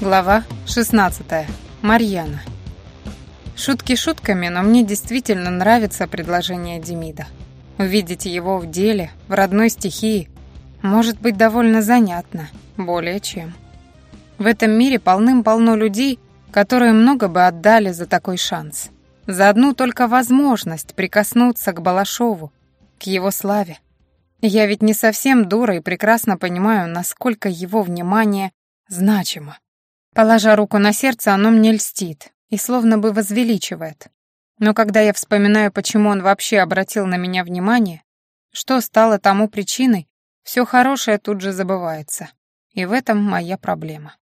Глава 16. Марьяна. Шутки шутками, но мне действительно нравится предложение Демида. Увидеть его в деле, в родной стихии, может быть довольно занятно, более чем. В этом мире полным-полно людей, которые много бы отдали за такой шанс. За одну только возможность прикоснуться к Балашову, к его славе. Я ведь не совсем дура и прекрасно понимаю, насколько его внимание значимо. Положа руку на сердце, оно мне льстит и словно бы возвеличивает. Но когда я вспоминаю, почему он вообще обратил на меня внимание, что стало тому причиной, все хорошее тут же забывается. И в этом моя проблема.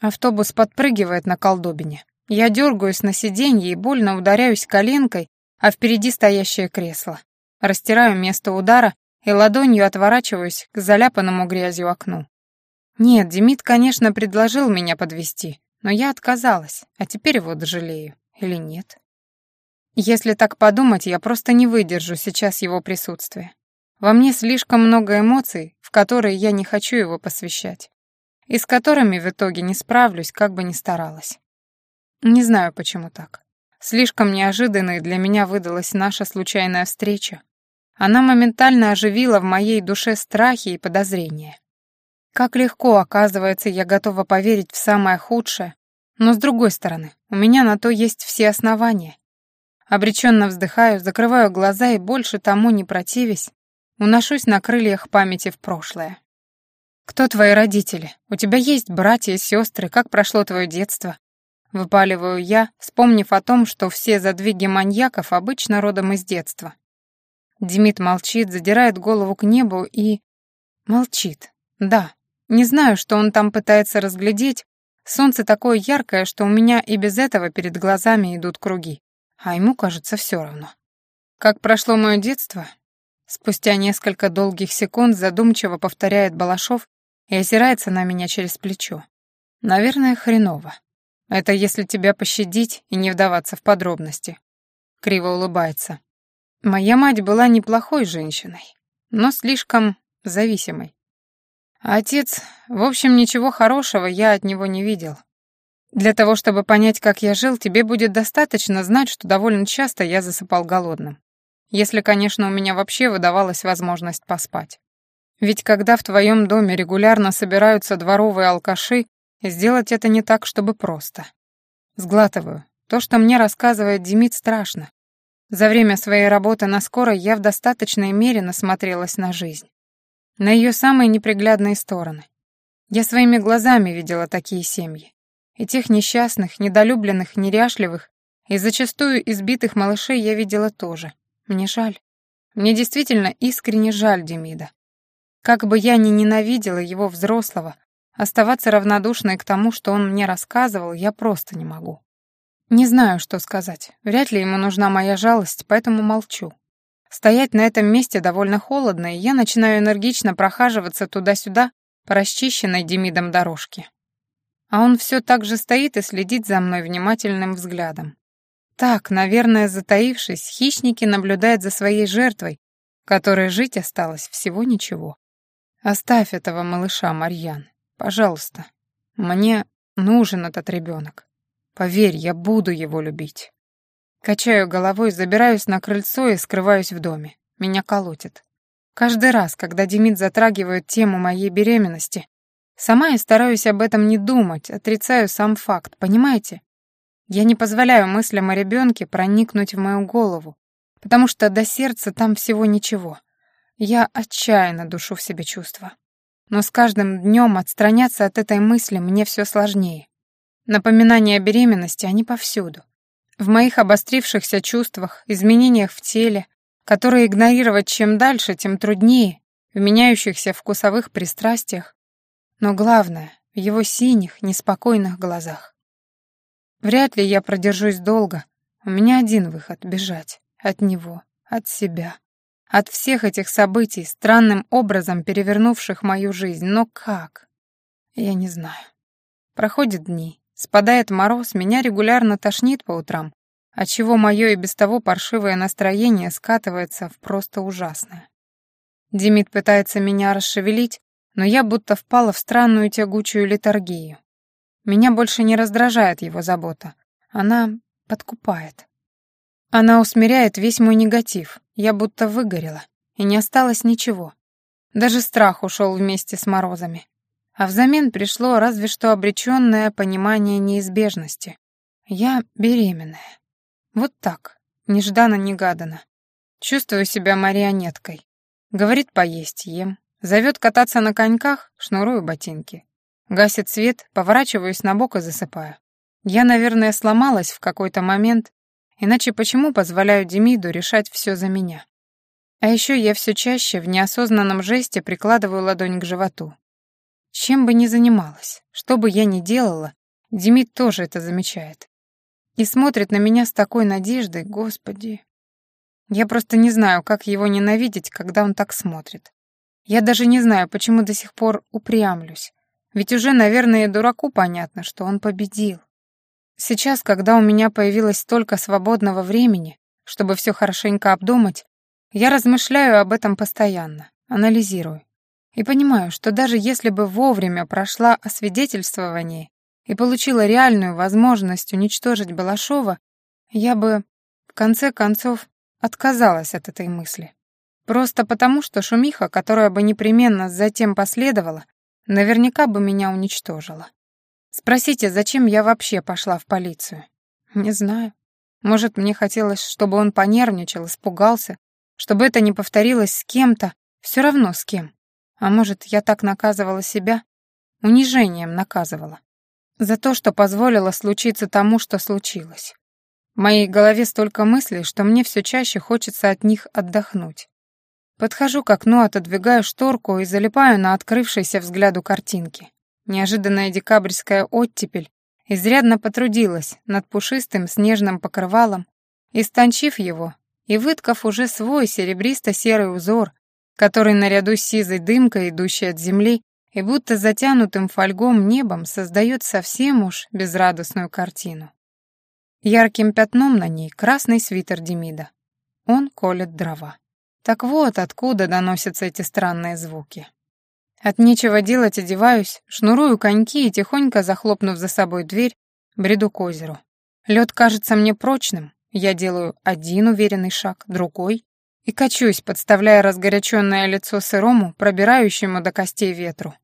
Автобус подпрыгивает на колдобине. Я дергаюсь на сиденье и больно ударяюсь коленкой, а впереди стоящее кресло. Растираю место удара и ладонью отворачиваюсь к заляпанному грязью окну. Нет, Демид, конечно, предложил меня подвести, но я отказалась, а теперь его дожалею. Или нет? Если так подумать, я просто не выдержу сейчас его присутствия. Во мне слишком много эмоций, в которые я не хочу его посвящать, и с которыми в итоге не справлюсь, как бы ни старалась. Не знаю, почему так. Слишком неожиданной для меня выдалась наша случайная встреча. Она моментально оживила в моей душе страхи и подозрения. Как легко, оказывается, я готова поверить в самое худшее, но с другой стороны, у меня на то есть все основания. Обреченно вздыхаю, закрываю глаза и больше тому не противясь, уношусь на крыльях памяти в прошлое. «Кто твои родители? У тебя есть братья и сестры? Как прошло твое детство?» Выпаливаю я, вспомнив о том, что все задвиги маньяков обычно родом из детства. Демид молчит, задирает голову к небу и... Молчит. Да, не знаю, что он там пытается разглядеть. Солнце такое яркое, что у меня и без этого перед глазами идут круги. А ему, кажется, все равно. Как прошло мое детство? Спустя несколько долгих секунд задумчиво повторяет Балашов и озирается на меня через плечо. Наверное, хреново. Это если тебя пощадить и не вдаваться в подробности. Криво улыбается. Моя мать была неплохой женщиной, но слишком зависимой. Отец, в общем, ничего хорошего я от него не видел. Для того, чтобы понять, как я жил, тебе будет достаточно знать, что довольно часто я засыпал голодным. Если, конечно, у меня вообще выдавалась возможность поспать. Ведь когда в твоем доме регулярно собираются дворовые алкаши, сделать это не так, чтобы просто. Сглатываю. То, что мне рассказывает Демид, страшно. За время своей работы на скорой я в достаточной мере насмотрелась на жизнь на ее самые неприглядные стороны. Я своими глазами видела такие семьи. И тех несчастных, недолюбленных, неряшливых и зачастую избитых малышей я видела тоже. Мне жаль. Мне действительно искренне жаль Демида. Как бы я ни ненавидела его взрослого, оставаться равнодушной к тому, что он мне рассказывал, я просто не могу. Не знаю, что сказать. Вряд ли ему нужна моя жалость, поэтому молчу. Стоять на этом месте довольно холодно, и я начинаю энергично прохаживаться туда-сюда по расчищенной Демидом дорожке. А он все так же стоит и следит за мной внимательным взглядом. Так, наверное, затаившись, хищники наблюдают за своей жертвой, которой жить осталось всего ничего. Оставь этого малыша, Марьян, пожалуйста. Мне нужен этот ребенок. Поверь, я буду его любить. Качаю головой, забираюсь на крыльцо и скрываюсь в доме. Меня колотит. Каждый раз, когда Демид затрагивает тему моей беременности, сама я стараюсь об этом не думать, отрицаю сам факт, понимаете? Я не позволяю мыслям о ребенке проникнуть в мою голову, потому что до сердца там всего ничего. Я отчаянно душу в себе чувства. Но с каждым днем отстраняться от этой мысли мне все сложнее. Напоминания о беременности, они повсюду. В моих обострившихся чувствах, изменениях в теле, которые игнорировать чем дальше, тем труднее, в меняющихся вкусовых пристрастиях, но главное — в его синих, неспокойных глазах. Вряд ли я продержусь долго. У меня один выход — бежать. От него, от себя. От всех этих событий, странным образом перевернувших мою жизнь. Но как? Я не знаю. Проходят дни, Спадает мороз, меня регулярно тошнит по утрам, отчего мое и без того паршивое настроение скатывается в просто ужасное. Демид пытается меня расшевелить, но я будто впала в странную тягучую литургию. Меня больше не раздражает его забота. Она подкупает. Она усмиряет весь мой негатив. Я будто выгорела, и не осталось ничего. Даже страх ушел вместе с морозами. А взамен пришло разве что обреченное понимание неизбежности. Я беременная. Вот так, нежданно-негаданно. Чувствую себя марионеткой. Говорит поесть, ем. Зовет кататься на коньках, шнурую ботинки. Гасит свет, поворачиваюсь на бок и засыпаю. Я, наверное, сломалась в какой-то момент, иначе почему позволяю Демиду решать все за меня? А еще я все чаще в неосознанном жесте прикладываю ладонь к животу. Чем бы ни занималась, что бы я ни делала, Демид тоже это замечает. И смотрит на меня с такой надеждой, господи. Я просто не знаю, как его ненавидеть, когда он так смотрит. Я даже не знаю, почему до сих пор упрямлюсь. Ведь уже, наверное, дураку понятно, что он победил. Сейчас, когда у меня появилось столько свободного времени, чтобы все хорошенько обдумать, я размышляю об этом постоянно, анализирую. И понимаю, что даже если бы вовремя прошла освидетельствование и получила реальную возможность уничтожить Балашова, я бы, в конце концов, отказалась от этой мысли. Просто потому, что шумиха, которая бы непременно затем последовала, наверняка бы меня уничтожила. Спросите, зачем я вообще пошла в полицию? Не знаю. Может, мне хотелось, чтобы он понервничал, испугался, чтобы это не повторилось с кем-то, все равно с кем. А может, я так наказывала себя? Унижением наказывала. За то, что позволила случиться тому, что случилось. В моей голове столько мыслей, что мне все чаще хочется от них отдохнуть. Подхожу к окну, отодвигаю шторку и залипаю на открывшейся взгляду картинки. Неожиданная декабрьская оттепель изрядно потрудилась над пушистым снежным покрывалом, истончив его, и выткав уже свой серебристо-серый узор, который наряду с сизой дымкой, идущей от земли, и будто затянутым фольгом небом создает совсем уж безрадостную картину. Ярким пятном на ней красный свитер Демида. Он колет дрова. Так вот, откуда доносятся эти странные звуки. От нечего делать одеваюсь, шнурую коньки и, тихонько захлопнув за собой дверь, бреду к озеру. Лед кажется мне прочным, я делаю один уверенный шаг, другой, и качусь, подставляя разгоряченное лицо сырому, пробирающему до костей ветру.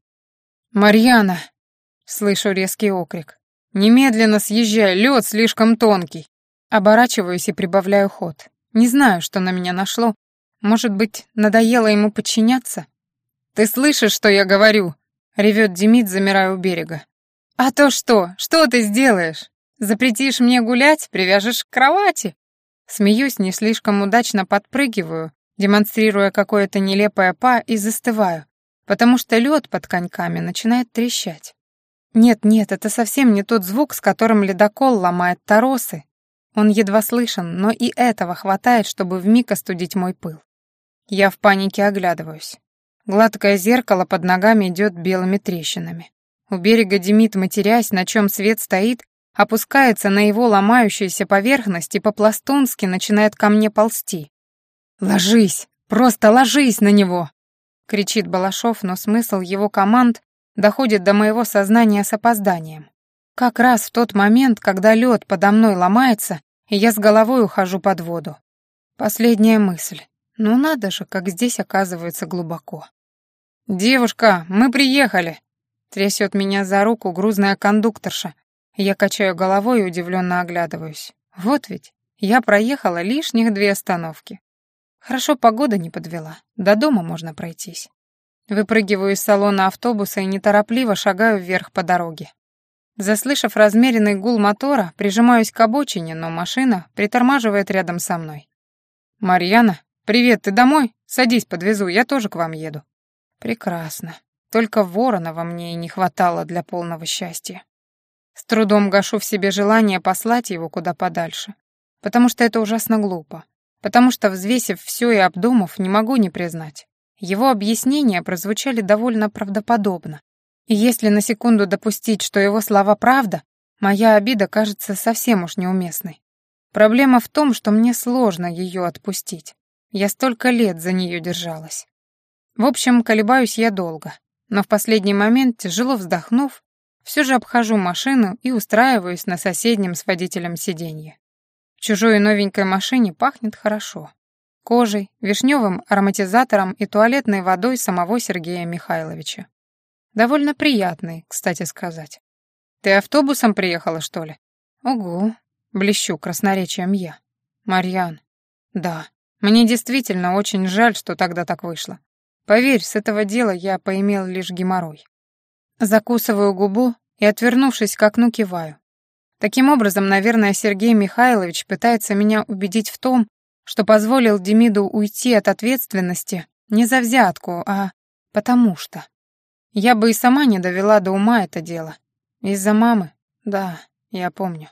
«Марьяна!» — слышу резкий окрик. «Немедленно съезжай, лед слишком тонкий!» Оборачиваюсь и прибавляю ход. Не знаю, что на меня нашло. Может быть, надоело ему подчиняться? «Ты слышишь, что я говорю?» — ревет Демид, замирая у берега. «А то что? Что ты сделаешь?» Запретишь мне гулять, привяжешь к кровати. Смеюсь, не слишком удачно подпрыгиваю, демонстрируя какое-то нелепое па и застываю, потому что лед под коньками начинает трещать. Нет-нет, это совсем не тот звук, с которым ледокол ломает торосы. Он едва слышен, но и этого хватает, чтобы вмиг остудить мой пыл. Я в панике оглядываюсь. Гладкое зеркало под ногами идет белыми трещинами. У берега Демид, матерясь, на чем свет стоит, опускается на его ломающуюся поверхность и по-пластунски начинает ко мне ползти. «Ложись! Просто ложись на него!» — кричит Балашов, но смысл его команд доходит до моего сознания с опозданием. Как раз в тот момент, когда лед подо мной ломается, и я с головой ухожу под воду. Последняя мысль. Ну надо же, как здесь оказывается глубоко. «Девушка, мы приехали!» Трясет меня за руку грузная кондукторша, я качаю головой и удивленно оглядываюсь. Вот ведь, я проехала лишних две остановки. Хорошо погода не подвела, до дома можно пройтись. Выпрыгиваю из салона автобуса и неторопливо шагаю вверх по дороге. Заслышав размеренный гул мотора, прижимаюсь к обочине, но машина притормаживает рядом со мной. «Марьяна, привет, ты домой? Садись, подвезу, я тоже к вам еду». «Прекрасно. Только ворона во мне и не хватало для полного счастья». С трудом гашу в себе желание послать его куда подальше, потому что это ужасно глупо, потому что, взвесив все и обдумав, не могу не признать. Его объяснения прозвучали довольно правдоподобно. И если на секунду допустить, что его слова правда, моя обида кажется совсем уж неуместной. Проблема в том, что мне сложно ее отпустить. Я столько лет за нее держалась. В общем, колебаюсь я долго, но в последний момент, тяжело вздохнув, все же обхожу машину и устраиваюсь на соседнем с водителем сиденье. В чужой новенькой машине пахнет хорошо. Кожей, вишневым ароматизатором и туалетной водой самого Сергея Михайловича. Довольно приятный, кстати сказать. «Ты автобусом приехала, что ли?» «Угу», — блещу красноречием я. «Марьян». «Да, мне действительно очень жаль, что тогда так вышло. Поверь, с этого дела я поимел лишь геморрой. Закусываю губу и, отвернувшись к окну, киваю. Таким образом, наверное, Сергей Михайлович пытается меня убедить в том, что позволил Демиду уйти от ответственности не за взятку, а потому что. Я бы и сама не довела до ума это дело. Из-за мамы? Да, я помню.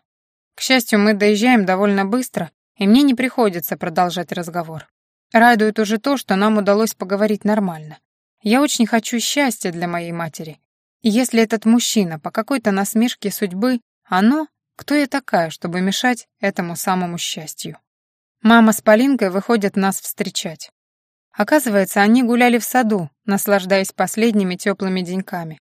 К счастью, мы доезжаем довольно быстро, и мне не приходится продолжать разговор. Радует уже то, что нам удалось поговорить нормально. Я очень хочу счастья для моей матери, если этот мужчина по какой-то насмешке судьбы, оно, кто я такая, чтобы мешать этому самому счастью? Мама с Полинкой выходят нас встречать. Оказывается, они гуляли в саду, наслаждаясь последними теплыми деньками.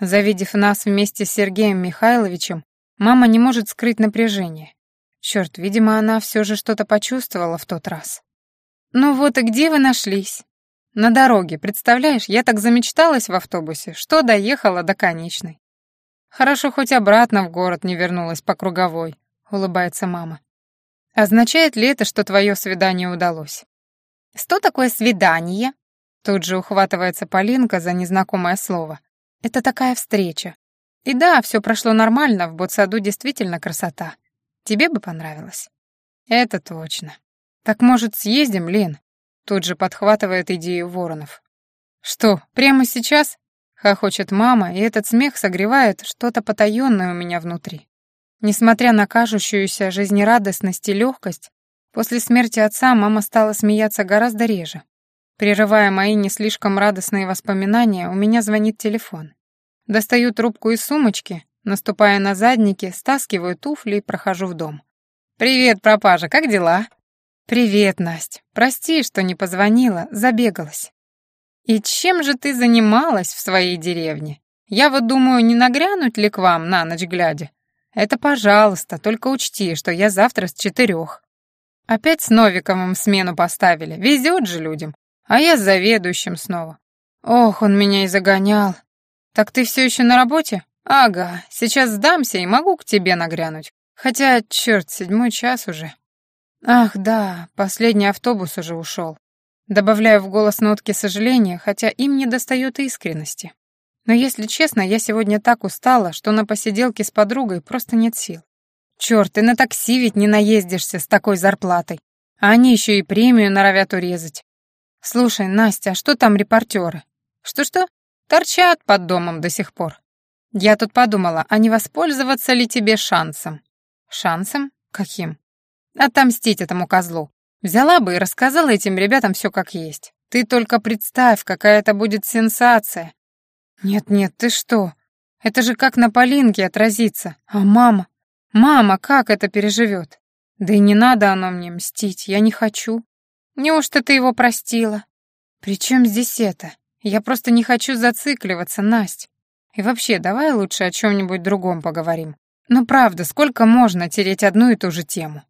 Завидев нас вместе с Сергеем Михайловичем, мама не может скрыть напряжение. Черт, видимо, она все же что-то почувствовала в тот раз. «Ну вот и где вы нашлись?» На дороге, представляешь, я так замечталась в автобусе, что доехала до конечной. Хорошо, хоть обратно в город не вернулась по круговой, улыбается мама. Означает ли это, что твое свидание удалось? Что такое свидание? Тут же ухватывается Полинка за незнакомое слово. Это такая встреча. И да, все прошло нормально, в Ботсаду действительно красота. Тебе бы понравилось. Это точно. Так, может, съездим, Лен? Тут же подхватывает идею Воронов. «Что, прямо сейчас?» — хохочет мама, и этот смех согревает что-то потаённое у меня внутри. Несмотря на кажущуюся жизнерадостность и легкость, после смерти отца мама стала смеяться гораздо реже. Прерывая мои не слишком радостные воспоминания, у меня звонит телефон. Достаю трубку из сумочки, наступая на задники, стаскиваю туфли и прохожу в дом. «Привет, пропажа, как дела?» «Привет, Настя. Прости, что не позвонила, забегалась». «И чем же ты занималась в своей деревне? Я вот думаю, не нагрянуть ли к вам на ночь глядя? Это пожалуйста, только учти, что я завтра с четырех». Опять с Новиковым смену поставили, везет же людям. А я с заведующим снова. Ох, он меня и загонял. Так ты все еще на работе? Ага, сейчас сдамся и могу к тебе нагрянуть. Хотя, черт, седьмой час уже. Ах, да, последний автобус уже ушел. Добавляю в голос нотки сожаления, хотя им не достает искренности. Но если честно, я сегодня так устала, что на посиделке с подругой просто нет сил. Черт, ты на такси ведь не наездишься с такой зарплатой. А они еще и премию норовят урезать. Слушай, Настя, а что там репортеры? Что-что? Торчат под домом до сих пор. Я тут подумала, а не воспользоваться ли тебе шансом? Шансом? Каким? Отомстить этому козлу. Взяла бы и рассказала этим ребятам все как есть. Ты только представь, какая это будет сенсация. Нет-нет, ты что? Это же как на Полинке отразится. А мама? Мама как это переживет? Да и не надо оно мне мстить, я не хочу. Неужто ты его простила? При чем здесь это? Я просто не хочу зацикливаться, Насть. И вообще, давай лучше о чем-нибудь другом поговорим. Ну правда, сколько можно тереть одну и ту же тему?